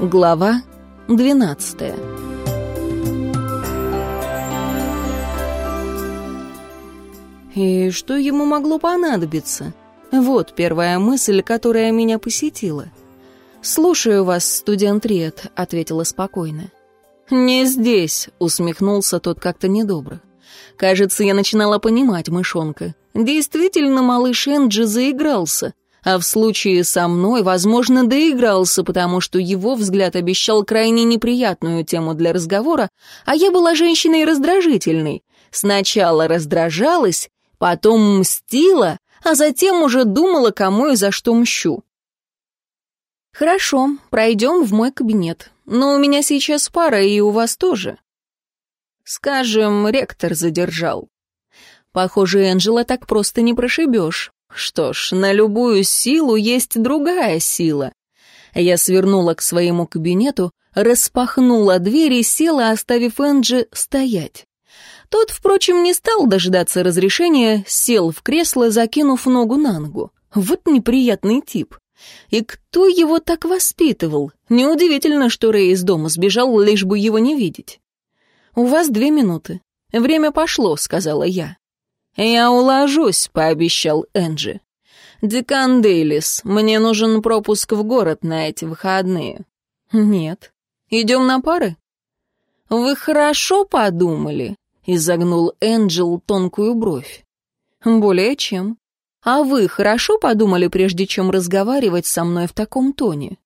Глава 12 И что ему могло понадобиться? Вот первая мысль, которая меня посетила. «Слушаю вас, студент Риет», — ответила спокойно. «Не здесь», — усмехнулся тот как-то недобро. «Кажется, я начинала понимать, мышонка. Действительно, малыш Энджи заигрался а в случае со мной, возможно, доигрался, потому что его взгляд обещал крайне неприятную тему для разговора, а я была женщиной раздражительной. Сначала раздражалась, потом мстила, а затем уже думала, кому и за что мщу. «Хорошо, пройдем в мой кабинет. Но у меня сейчас пара, и у вас тоже». Скажем, ректор задержал. Похоже, Энджела так просто не прошибешь. Что ж, на любую силу есть другая сила. Я свернула к своему кабинету, распахнула дверь и села, оставив Энджи стоять. Тот, впрочем, не стал дожидаться разрешения, сел в кресло, закинув ногу на ногу. Вот неприятный тип. И кто его так воспитывал? Неудивительно, что Рэй из дома сбежал, лишь бы его не видеть. «У вас две минуты. Время пошло», — сказала я. «Я уложусь», — пообещал Энджи. «Декан Дейлис, мне нужен пропуск в город на эти выходные». «Нет. Идем на пары?» «Вы хорошо подумали?» — изогнул Энджел тонкую бровь. «Более чем. А вы хорошо подумали, прежде чем разговаривать со мной в таком тоне?»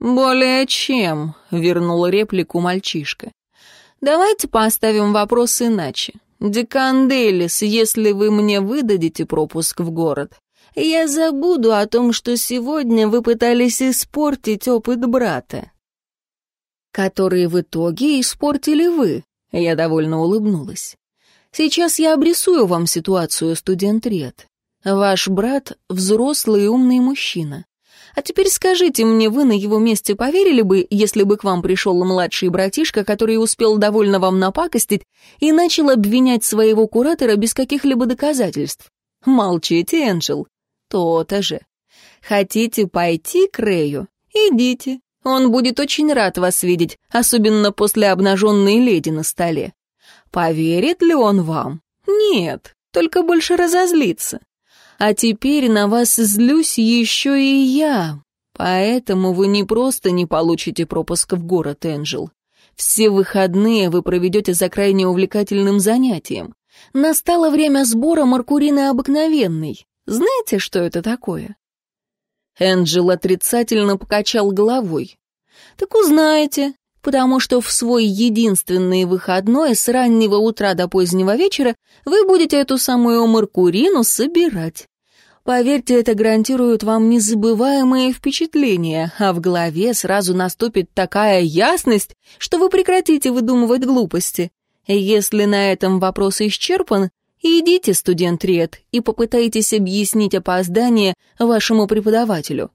«Более чем», — вернул реплику мальчишка. «Давайте поставим вопрос иначе. «Декан Дейлис, если вы мне выдадите пропуск в город, я забуду о том, что сегодня вы пытались испортить опыт брата». «Который в итоге испортили вы», — я довольно улыбнулась. «Сейчас я обрисую вам ситуацию, студент Ред. Ваш брат — взрослый умный мужчина. А теперь скажите мне, вы на его месте поверили бы, если бы к вам пришел младший братишка, который успел довольно вам напакостить и начал обвинять своего куратора без каких-либо доказательств? Молчите, Энджел. То-то же. Хотите пойти к Рэю? Идите. Он будет очень рад вас видеть, особенно после обнаженной леди на столе. Поверит ли он вам? Нет, только больше разозлится. А теперь на вас злюсь еще и я. Поэтому вы не просто не получите пропуск в город, Энджел. Все выходные вы проведете за крайне увлекательным занятием. Настало время сбора маркурины обыкновенной. Знаете, что это такое?» Энджел отрицательно покачал головой. «Так узнаете, потому что в свой единственный выходной с раннего утра до позднего вечера вы будете эту самую Маркурину собирать. Поверьте, это гарантирует вам незабываемые впечатления, а в голове сразу наступит такая ясность, что вы прекратите выдумывать глупости. Если на этом вопрос исчерпан, идите, студент Ред, и попытайтесь объяснить опоздание вашему преподавателю.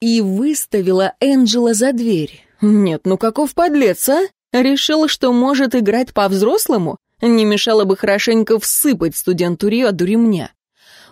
И выставила Энджела за дверь. Нет, ну каков подлец, а? Решил, что может играть по-взрослому? Не мешало бы хорошенько всыпать студенту Рио ремня.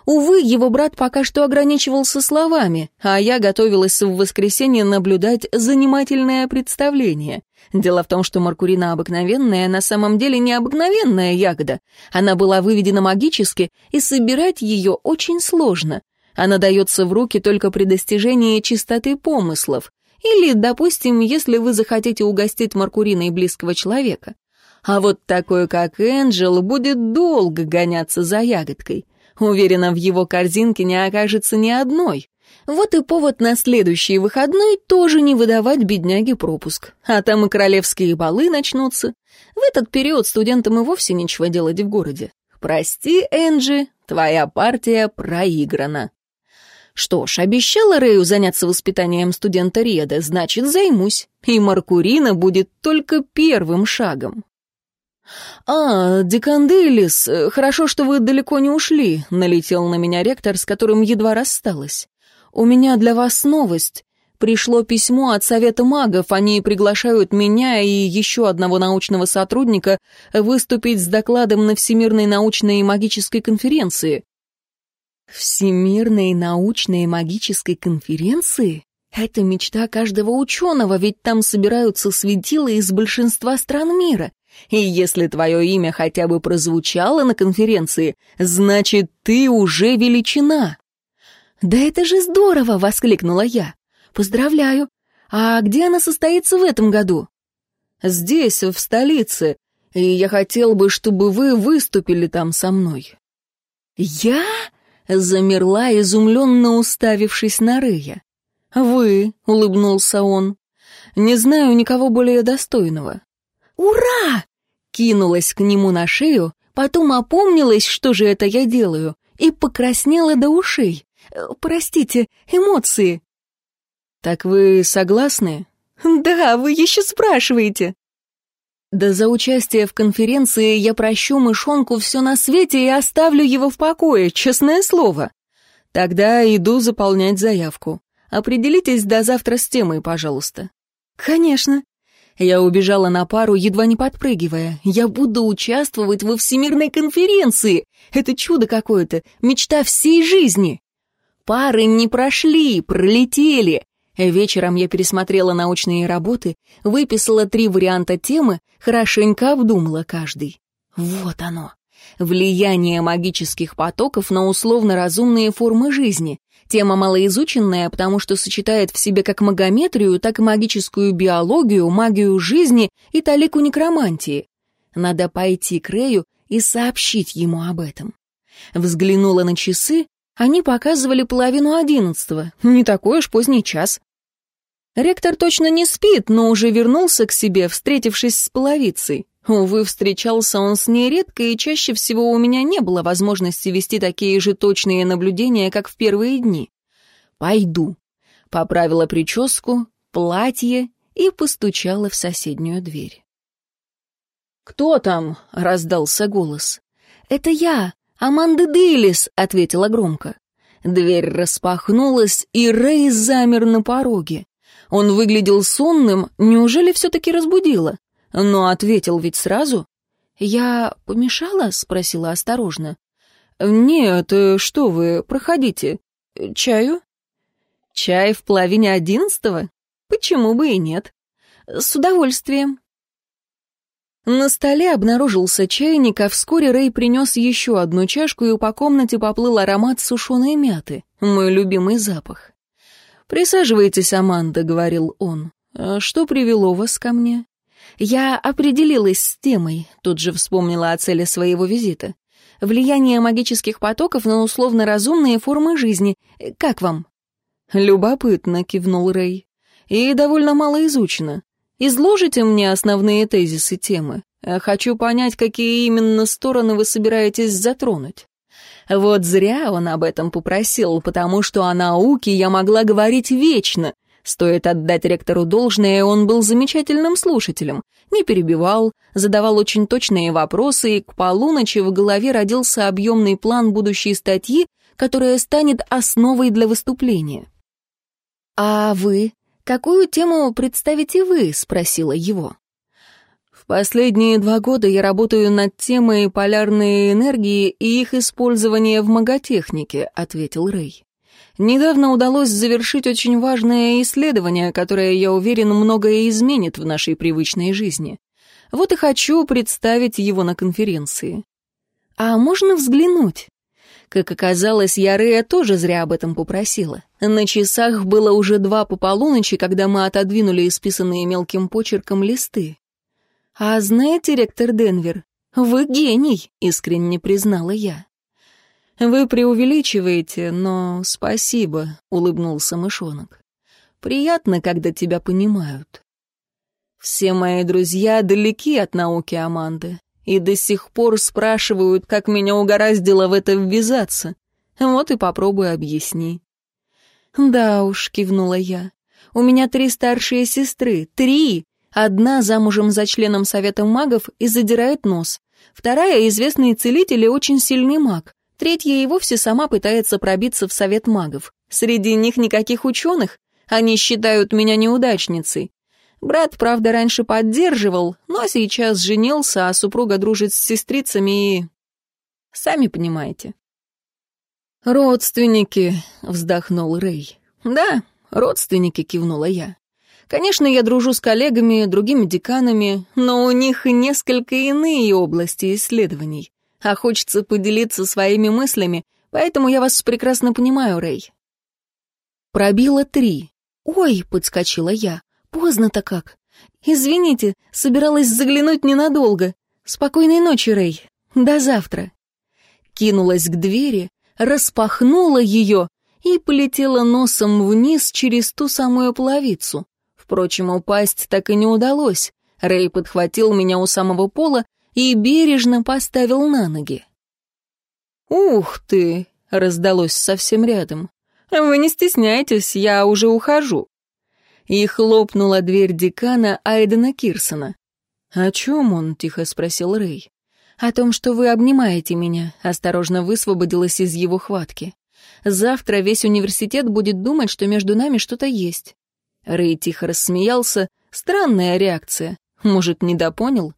Увы, его брат пока что ограничивался словами, а я готовилась в воскресенье наблюдать занимательное представление. Дело в том, что маркурина обыкновенная на самом деле не обыкновенная ягода. Она была выведена магически, и собирать ее очень сложно. Она дается в руки только при достижении чистоты помыслов. Или, допустим, если вы захотите угостить маркуриной близкого человека. А вот такой, как Энджел, будет долго гоняться за ягодкой. Уверена, в его корзинке не окажется ни одной. Вот и повод на следующий выходной тоже не выдавать бедняге пропуск. А там и королевские балы начнутся. В этот период студентам и вовсе нечего делать в городе. Прости, Энджи, твоя партия проиграна. Что ж, обещала Рэю заняться воспитанием студента Реда, значит, займусь. И Маркурина будет только первым шагом. «А, Деканделис, хорошо, что вы далеко не ушли», — налетел на меня ректор, с которым едва рассталась. «У меня для вас новость. Пришло письмо от Совета магов, они приглашают меня и еще одного научного сотрудника выступить с докладом на Всемирной научной и магической конференции». «Всемирной научной магической конференции?» Это мечта каждого ученого, ведь там собираются светила из большинства стран мира. И если твое имя хотя бы прозвучало на конференции, значит, ты уже величина. «Да это же здорово!» — воскликнула я. «Поздравляю! А где она состоится в этом году?» «Здесь, в столице, и я хотел бы, чтобы вы выступили там со мной». «Я?» — замерла, изумленно уставившись на Рыя. «Вы», — улыбнулся он, — «не знаю никого более достойного». «Ура!» — кинулась к нему на шею, потом опомнилась, что же это я делаю, и покраснела до ушей. Э, «Простите, эмоции». «Так вы согласны?» «Да, вы еще спрашиваете». «Да за участие в конференции я прощу мышонку все на свете и оставлю его в покое, честное слово. Тогда иду заполнять заявку. Определитесь до завтра с темой, пожалуйста». «Конечно». Я убежала на пару, едва не подпрыгивая. «Я буду участвовать во всемирной конференции! Это чудо какое-то, мечта всей жизни!» Пары не прошли, пролетели. Вечером я пересмотрела научные работы, выписала три варианта темы, хорошенько обдумала каждый. Вот оно. Влияние магических потоков на условно-разумные формы жизни. Тема малоизученная, потому что сочетает в себе как магометрию, так и магическую биологию, магию жизни и талику некромантии. Надо пойти к Рэю и сообщить ему об этом. Взглянула на часы, они показывали половину одиннадцатого, не такой уж поздний час. Ректор точно не спит, но уже вернулся к себе, встретившись с половицей. Увы, встречался он с ней редко, и чаще всего у меня не было возможности вести такие же точные наблюдения, как в первые дни. «Пойду», — поправила прическу, платье и постучала в соседнюю дверь. «Кто там?» — раздался голос. «Это я, Аманда Дейлис», — ответила громко. Дверь распахнулась, и Рэй замер на пороге. Он выглядел сонным, неужели все-таки разбудила? Но ответил ведь сразу. «Я помешала?» — спросила осторожно. «Нет, э, что вы, проходите. Чаю?» «Чай в половине одиннадцатого? Почему бы и нет?» «С удовольствием». На столе обнаружился чайник, а вскоре Рэй принес еще одну чашку, и по комнате поплыл аромат сушеной мяты, мой любимый запах. «Присаживайтесь, Аманда», — говорил он. «А «Что привело вас ко мне?» Я определилась с темой, тут же вспомнила о цели своего визита. Влияние магических потоков на условно-разумные формы жизни. Как вам? Любопытно, кивнул Рэй. И довольно мало изучено. Изложите мне основные тезисы темы. Хочу понять, какие именно стороны вы собираетесь затронуть. Вот зря он об этом попросил, потому что о науке я могла говорить вечно. Стоит отдать ректору должное, он был замечательным слушателем. Не перебивал, задавал очень точные вопросы, и к полуночи в голове родился объемный план будущей статьи, которая станет основой для выступления. «А вы? Какую тему представите вы?» — спросила его. Последние два года я работаю над темой полярной энергии и их использования в маготехнике, ответил Рэй. Недавно удалось завершить очень важное исследование, которое, я уверен, многое изменит в нашей привычной жизни. Вот и хочу представить его на конференции. А можно взглянуть? Как оказалось, я Рэя тоже зря об этом попросила. На часах было уже два по полуночи, когда мы отодвинули исписанные мелким почерком листы. «А знаете, ректор Денвер, вы гений», — искренне признала я. «Вы преувеличиваете, но спасибо», — улыбнулся мышонок. «Приятно, когда тебя понимают». Все мои друзья далеки от науки Аманды и до сих пор спрашивают, как меня угораздило в это ввязаться. Вот и попробуй объясни. «Да уж», — кивнула я, — «у меня три старшие сестры, три, Одна замужем за членом Совета магов и задирает нос. Вторая — известный целитель и очень сильный маг. Третья и вовсе сама пытается пробиться в Совет магов. Среди них никаких ученых. Они считают меня неудачницей. Брат, правда, раньше поддерживал, но сейчас женился, а супруга дружит с сестрицами и... Сами понимаете. «Родственники», — вздохнул Рэй. «Да, родственники», — кивнула я. «Конечно, я дружу с коллегами, другими деканами, но у них несколько иные области исследований. А хочется поделиться своими мыслями, поэтому я вас прекрасно понимаю, Рэй». Пробило три. «Ой», — подскочила я, — «поздно-то как». «Извините, собиралась заглянуть ненадолго. Спокойной ночи, Рэй. До завтра». Кинулась к двери, распахнула ее и полетела носом вниз через ту самую половицу. Впрочем, упасть так и не удалось. Рэй подхватил меня у самого пола и бережно поставил на ноги. «Ух ты!» — раздалось совсем рядом. «Вы не стесняйтесь, я уже ухожу». И хлопнула дверь декана Айдена Кирсона. «О чем он?» — тихо спросил Рэй. «О том, что вы обнимаете меня», — осторожно высвободилась из его хватки. «Завтра весь университет будет думать, что между нами что-то есть». Рэй тихо рассмеялся. Странная реакция. Может, недопонял?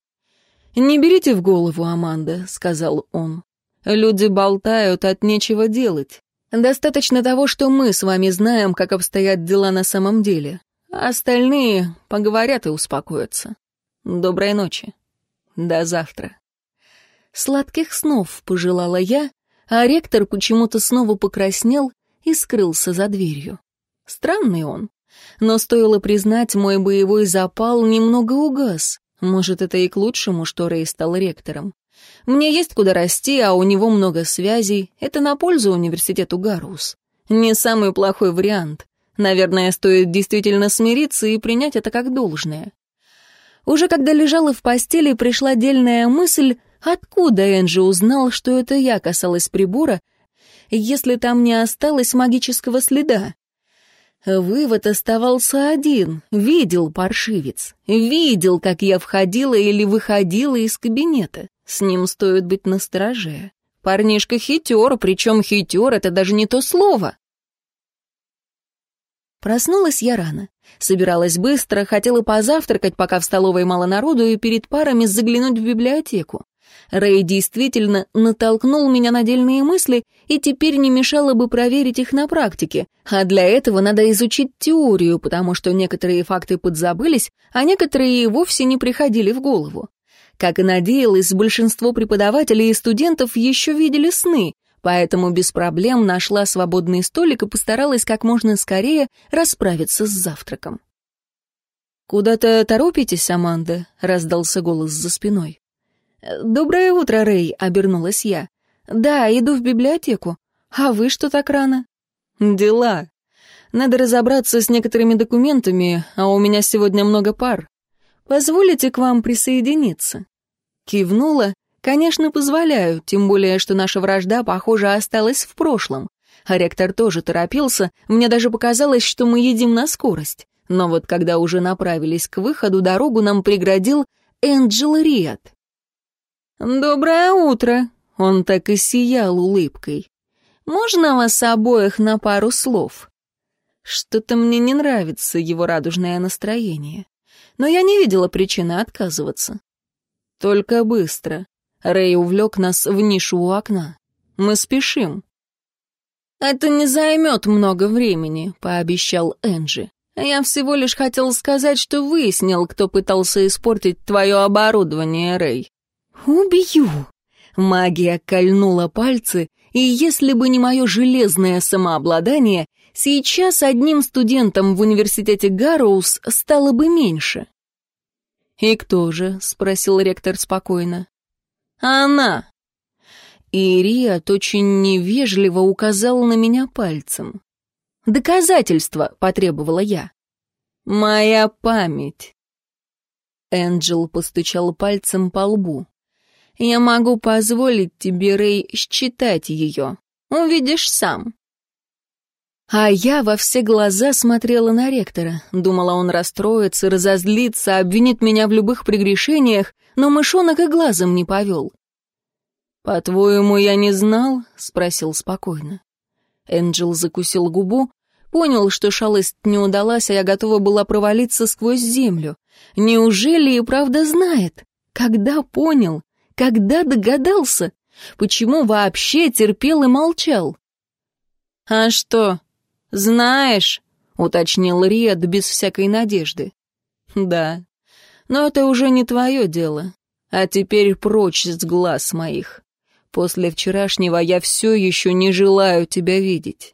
«Не берите в голову, Аманда», — сказал он. «Люди болтают от нечего делать. Достаточно того, что мы с вами знаем, как обстоят дела на самом деле. Остальные поговорят и успокоятся. Доброй ночи. До завтра». Сладких снов пожелала я, а ректор почему-то снова покраснел и скрылся за дверью. Странный он. Но стоило признать, мой боевой запал немного угас. Может, это и к лучшему, что Рэй стал ректором. Мне есть куда расти, а у него много связей. Это на пользу университету Гарус. Не самый плохой вариант. Наверное, стоит действительно смириться и принять это как должное. Уже когда лежала в постели, пришла дельная мысль, откуда Энджи узнал, что это я касалась прибора, если там не осталось магического следа. Вывод оставался один. Видел паршивец. Видел, как я входила или выходила из кабинета. С ним стоит быть настороже. Парнишка хитер, причем хитер — это даже не то слово. Проснулась я рано. Собиралась быстро, хотела позавтракать, пока в столовой мало народу, и перед парами заглянуть в библиотеку. Рэй действительно натолкнул меня на дельные мысли, и теперь не мешало бы проверить их на практике. А для этого надо изучить теорию, потому что некоторые факты подзабылись, а некоторые и вовсе не приходили в голову. Как и надеялась, большинство преподавателей и студентов еще видели сны, поэтому без проблем нашла свободный столик и постаралась как можно скорее расправиться с завтраком. «Куда-то торопитесь, Аманда?» — раздался голос за спиной. «Доброе утро, Рэй», — обернулась я. «Да, иду в библиотеку. А вы что так рано?» «Дела. Надо разобраться с некоторыми документами, а у меня сегодня много пар. Позволите к вам присоединиться?» Кивнула. «Конечно, позволяю, тем более, что наша вражда, похоже, осталась в прошлом. А ректор тоже торопился, мне даже показалось, что мы едим на скорость. Но вот когда уже направились к выходу, дорогу нам преградил Энджел Риат. «Доброе утро!» — он так и сиял улыбкой. «Можно вас обоих на пару слов?» Что-то мне не нравится его радужное настроение. Но я не видела причины отказываться. Только быстро. Рэй увлек нас в нишу у окна. Мы спешим. «Это не займет много времени», — пообещал Энджи. «Я всего лишь хотел сказать, что выяснил, кто пытался испортить твое оборудование, Рэй. «Убью!» Магия кольнула пальцы, и если бы не мое железное самообладание, сейчас одним студентом в университете Гарроуз стало бы меньше. «И кто же?» — спросил ректор спокойно. «Она!» И Риат очень невежливо указал на меня пальцем. «Доказательства!» — потребовала я. «Моя память!» Энджел постучал пальцем по лбу. Я могу позволить тебе, Рэй, считать ее. Увидишь сам». А я во все глаза смотрела на ректора. Думала, он расстроится, разозлится, обвинит меня в любых прегрешениях, но мышонок и глазом не повел. «По-твоему, я не знал?» — спросил спокойно. Энджел закусил губу, понял, что шалость не удалась, а я готова была провалиться сквозь землю. Неужели и правда знает? Когда понял? Когда догадался? Почему вообще терпел и молчал? «А что, знаешь?» уточнил Риад без всякой надежды. Да, но это уже не твое дело. А теперь прочь с глаз моих. После вчерашнего я все еще не желаю тебя видеть.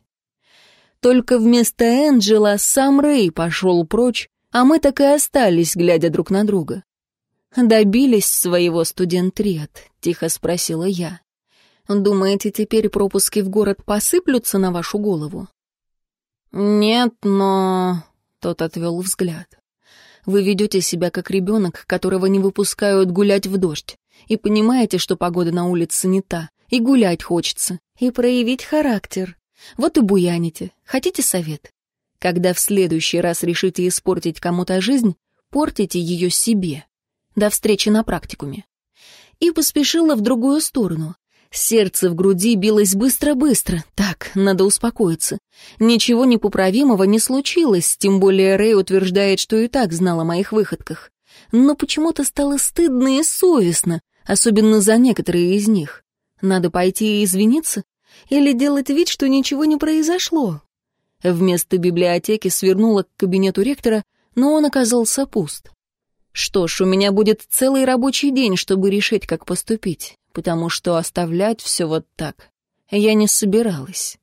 Только вместо Энджела сам Рэй пошел прочь, а мы так и остались, глядя друг на друга. «Добились своего, студент Риад?» — тихо спросила я. «Думаете, теперь пропуски в город посыплются на вашу голову?» «Нет, но...» — тот отвел взгляд. «Вы ведете себя как ребенок, которого не выпускают гулять в дождь, и понимаете, что погода на улице не та, и гулять хочется, и проявить характер. Вот и буяните. Хотите совет? Когда в следующий раз решите испортить кому-то жизнь, портите ее себе. До встречи на практикуме. И поспешила в другую сторону. Сердце в груди билось быстро-быстро. Так, надо успокоиться. Ничего непоправимого не случилось, тем более Рэй утверждает, что и так знал о моих выходках. Но почему-то стало стыдно и совестно, особенно за некоторые из них. Надо пойти и извиниться? Или делать вид, что ничего не произошло? Вместо библиотеки свернула к кабинету ректора, но он оказался пуст. Что ж, у меня будет целый рабочий день, чтобы решить, как поступить, потому что оставлять все вот так я не собиралась.